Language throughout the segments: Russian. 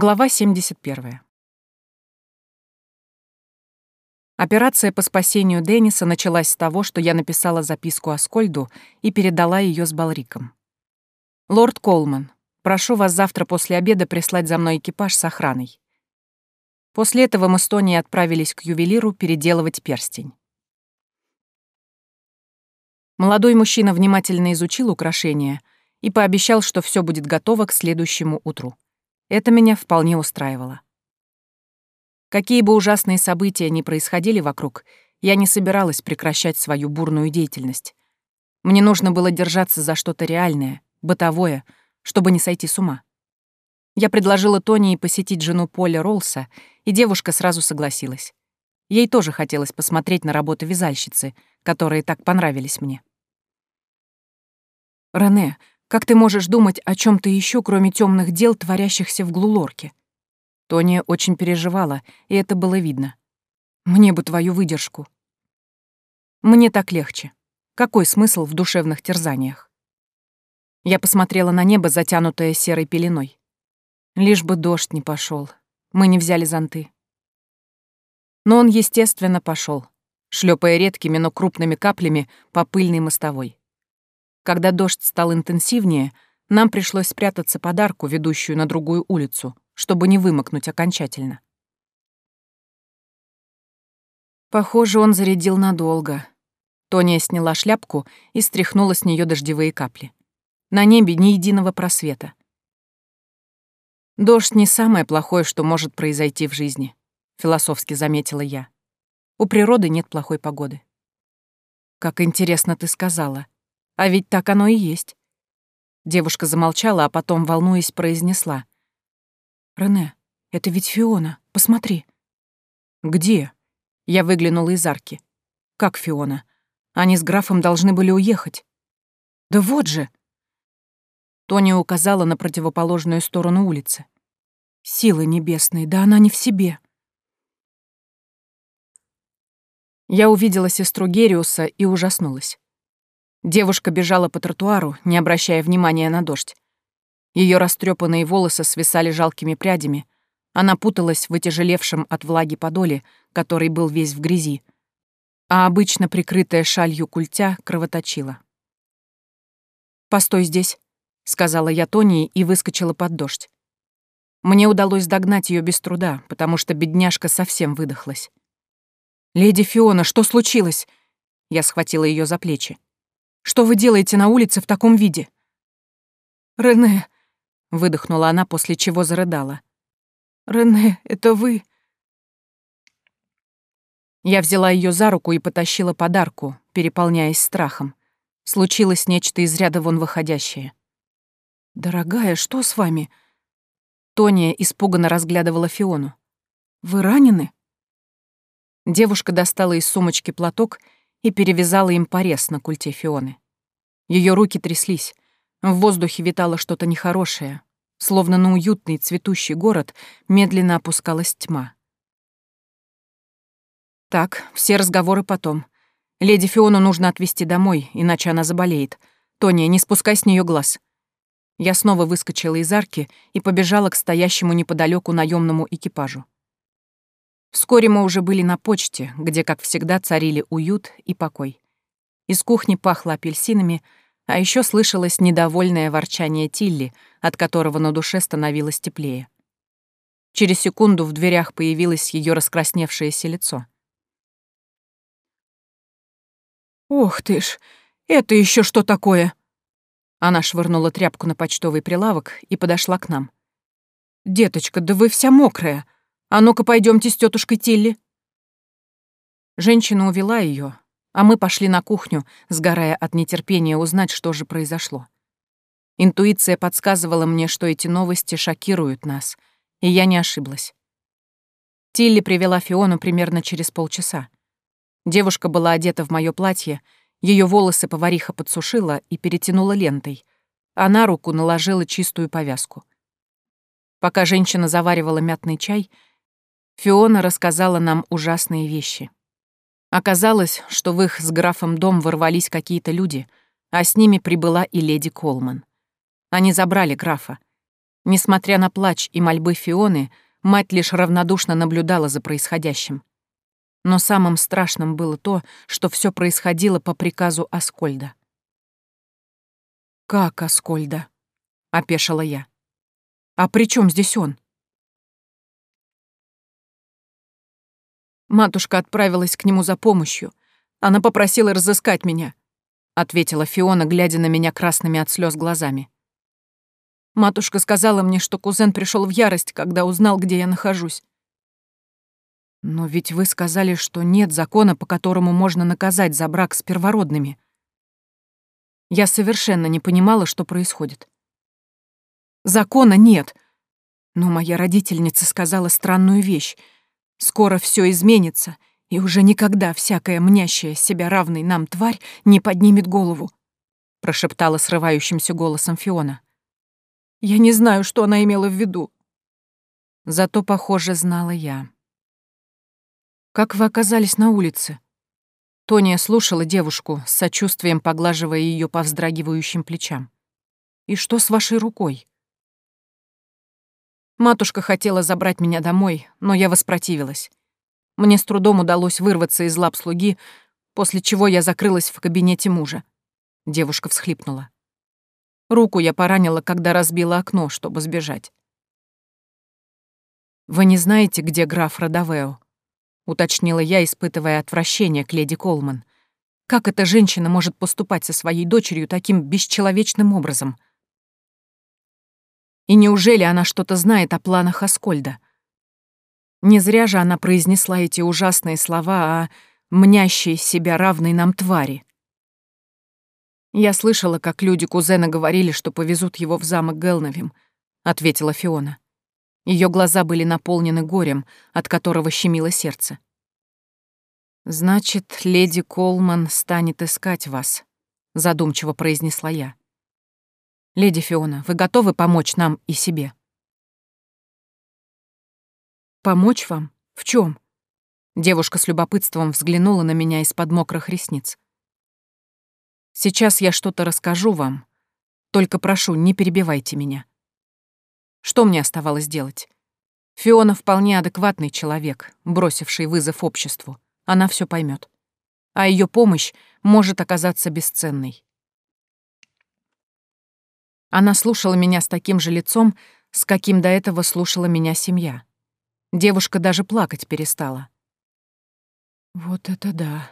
Глава 71. Операция по спасению Денниса началась с того, что я написала записку Аскольду и передала ее с Балриком. «Лорд Колман, прошу вас завтра после обеда прислать за мной экипаж с охраной». После этого мы с Тони отправились к ювелиру переделывать перстень. Молодой мужчина внимательно изучил украшение и пообещал, что все будет готово к следующему утру. Это меня вполне устраивало. Какие бы ужасные события ни происходили вокруг, я не собиралась прекращать свою бурную деятельность. Мне нужно было держаться за что-то реальное, бытовое, чтобы не сойти с ума. Я предложила Тони посетить жену Поля Ролса, и девушка сразу согласилась. Ей тоже хотелось посмотреть на работы вязальщицы, которые так понравились мне. «Рене, как ты можешь думать о чем то еще, кроме темных дел, творящихся в Глулорке? Тоня очень переживала, и это было видно. Мне бы твою выдержку. Мне так легче. Какой смысл в душевных терзаниях? Я посмотрела на небо, затянутое серой пеленой. Лишь бы дождь не пошел. Мы не взяли зонты. Но он, естественно, пошел, шлепая редкими, но крупными каплями по пыльной мостовой. Когда дождь стал интенсивнее, нам пришлось спрятаться под арку, ведущую на другую улицу, чтобы не вымокнуть окончательно. Похоже, он зарядил надолго. Тоня сняла шляпку и стряхнула с нее дождевые капли. На небе ни единого просвета. «Дождь не самое плохое, что может произойти в жизни», — философски заметила я. «У природы нет плохой погоды». «Как интересно ты сказала», а ведь так оно и есть. Девушка замолчала, а потом, волнуясь, произнесла. «Рене, это ведь Фиона, посмотри». «Где?» Я выглянула из арки. «Как Фиона? Они с графом должны были уехать». «Да вот же!» Тоня указала на противоположную сторону улицы. «Силы небесные, да она не в себе». Я увидела сестру Гериуса и ужаснулась. Девушка бежала по тротуару, не обращая внимания на дождь. Ее растрепанные волосы свисали жалкими прядями. Она путалась в отяжелевшем от влаги подоле, который был весь в грязи, а обычно прикрытая шалью культя кровоточила. «Постой здесь», — сказала я Тони и выскочила под дождь. Мне удалось догнать ее без труда, потому что бедняжка совсем выдохлась. «Леди Фиона, что случилось?» Я схватила ее за плечи. Что вы делаете на улице в таком виде?» «Рене», — выдохнула она, после чего зарыдала. «Рене, это вы?» Я взяла ее за руку и потащила подарку, переполняясь страхом. Случилось нечто из ряда вон выходящее. «Дорогая, что с вами?» Тония испуганно разглядывала Фиону. «Вы ранены?» Девушка достала из сумочки платок и перевязала им порез на культе Фионы. Ее руки тряслись. В воздухе витало что-то нехорошее. Словно на уютный цветущий город медленно опускалась тьма. Так, все разговоры потом. Леди Фиону нужно отвезти домой, иначе она заболеет. Тони, не спускай с нее глаз. Я снова выскочила из арки и побежала к стоящему неподалеку наемному экипажу. Вскоре мы уже были на почте, где, как всегда, царили уют и покой. Из кухни пахло апельсинами, а еще слышалось недовольное ворчание Тилли, от которого на душе становилось теплее. Через секунду в дверях появилось ее раскрасневшееся лицо. «Ух ты ж, это еще что такое?» Она швырнула тряпку на почтовый прилавок и подошла к нам. «Деточка, да вы вся мокрая!» А ну-ка, пойдемте с тетушкой Тилли. Женщина увела ее, а мы пошли на кухню, сгорая от нетерпения узнать, что же произошло. Интуиция подсказывала мне, что эти новости шокируют нас, и я не ошиблась. Тилли привела Фиону примерно через полчаса. Девушка была одета в мое платье, ее волосы повариха подсушила и перетянула лентой, а на руку наложила чистую повязку. Пока женщина заваривала мятный чай — Фиона рассказала нам ужасные вещи. Оказалось, что в их с графом дом ворвались какие-то люди, а с ними прибыла и леди Колман. Они забрали графа. Несмотря на плач и мольбы Фионы, мать лишь равнодушно наблюдала за происходящим. Но самым страшным было то, что все происходило по приказу Аскольда. «Как Аскольда?» — опешила я. «А при чем здесь он?» Матушка отправилась к нему за помощью. Она попросила разыскать меня, — ответила Фиона, глядя на меня красными от слез глазами. Матушка сказала мне, что кузен пришел в ярость, когда узнал, где я нахожусь. Но ведь вы сказали, что нет закона, по которому можно наказать за брак с первородными. Я совершенно не понимала, что происходит. Закона нет. Но моя родительница сказала странную вещь. Скоро все изменится, и уже никогда всякая мнящая себя равной нам тварь не поднимет голову, прошептала срывающимся голосом Фиона. Я не знаю, что она имела в виду. Зато, похоже, знала я. «Как вы оказались на улице?» Тония слушала девушку, с сочувствием поглаживая ее по вздрагивающим плечам. «И что с вашей рукой?» Матушка хотела забрать меня домой, но я воспротивилась. Мне с трудом удалось вырваться из лап слуги, после чего я закрылась в кабинете мужа. Девушка всхлипнула. Руку я поранила, когда разбила окно, чтобы сбежать. «Вы не знаете, где граф Родовео?» уточнила я, испытывая отвращение к леди Колман. Как эта женщина может поступать со своей дочерью таким бесчеловечным образом? И неужели она что-то знает о планах Аскольда? Не зря же она произнесла эти ужасные слова о мнящей себя равной нам твари. «Я слышала, как люди кузена говорили, что повезут его в замок Гелновим», — ответила Фиона. Ее глаза были наполнены горем, от которого щемило сердце. «Значит, леди Колман станет искать вас», — задумчиво произнесла я. «Леди Фиона, вы готовы помочь нам и себе?» «Помочь вам? В чем? Девушка с любопытством взглянула на меня из-под мокрых ресниц. «Сейчас я что-то расскажу вам. Только прошу, не перебивайте меня. Что мне оставалось делать? Фиона вполне адекватный человек, бросивший вызов обществу. Она все поймет. А ее помощь может оказаться бесценной. Она слушала меня с таким же лицом, с каким до этого слушала меня семья. Девушка даже плакать перестала. «Вот это да!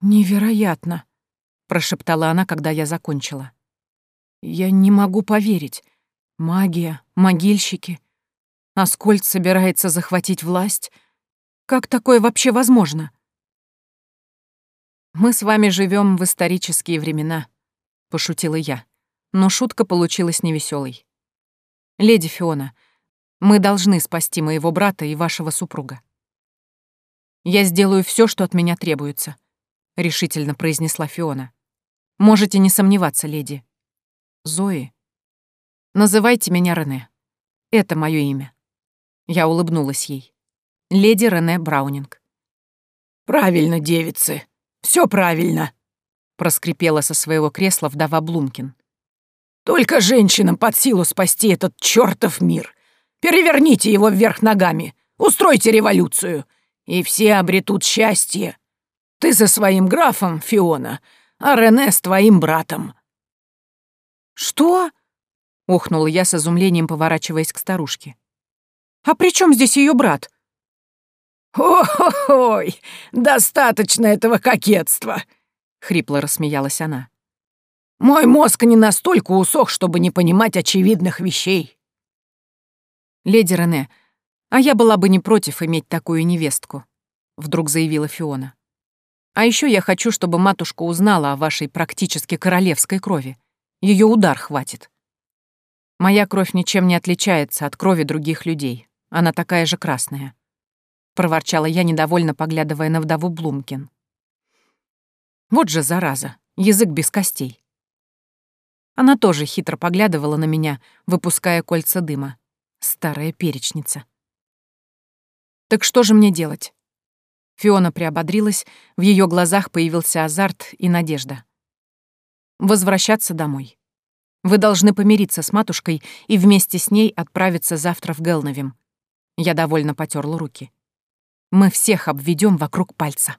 Невероятно!» — прошептала она, когда я закончила. «Я не могу поверить. Магия, могильщики. Аскольд собирается захватить власть. Как такое вообще возможно? Мы с вами живем в исторические времена, пошутила я, но шутка получилась невеселой. Леди Фиона, мы должны спасти моего брата и вашего супруга. Я сделаю все, что от меня требуется, решительно произнесла Фиона. Можете не сомневаться, леди. Зои, Называйте меня Рене. Это мое имя. Я улыбнулась ей. Леди Рене Браунинг. Правильно, девицы. Все правильно, проскрипела со своего кресла вдова Блумкин. Только женщинам под силу спасти этот чертов мир. Переверните его вверх ногами, устройте революцию, и все обретут счастье. Ты за своим графом, Фиона, а Рене с твоим братом. Что? Охнула я с изумлением, поворачиваясь к старушке. «А при чем здесь ее брат?» «Ой, достаточно этого кокетства!» — хрипло рассмеялась она. «Мой мозг не настолько усох, чтобы не понимать очевидных вещей». «Леди Рене, а я была бы не против иметь такую невестку», — вдруг заявила Фиона. «А еще я хочу, чтобы матушка узнала о вашей практически королевской крови. Ее удар хватит». Моя кровь ничем не отличается от крови других людей. Она такая же красная. Проворчала я, недовольно поглядывая на вдову Блумкин. Вот же зараза, язык без костей. Она тоже хитро поглядывала на меня, выпуская кольца дыма. Старая перечница. Так что же мне делать? Фиона приободрилась, в ее глазах появился азарт и надежда. Возвращаться домой. Вы должны помириться с матушкой и вместе с ней отправиться завтра в Гелновим. Я довольно потерла руки. Мы всех обведем вокруг пальца.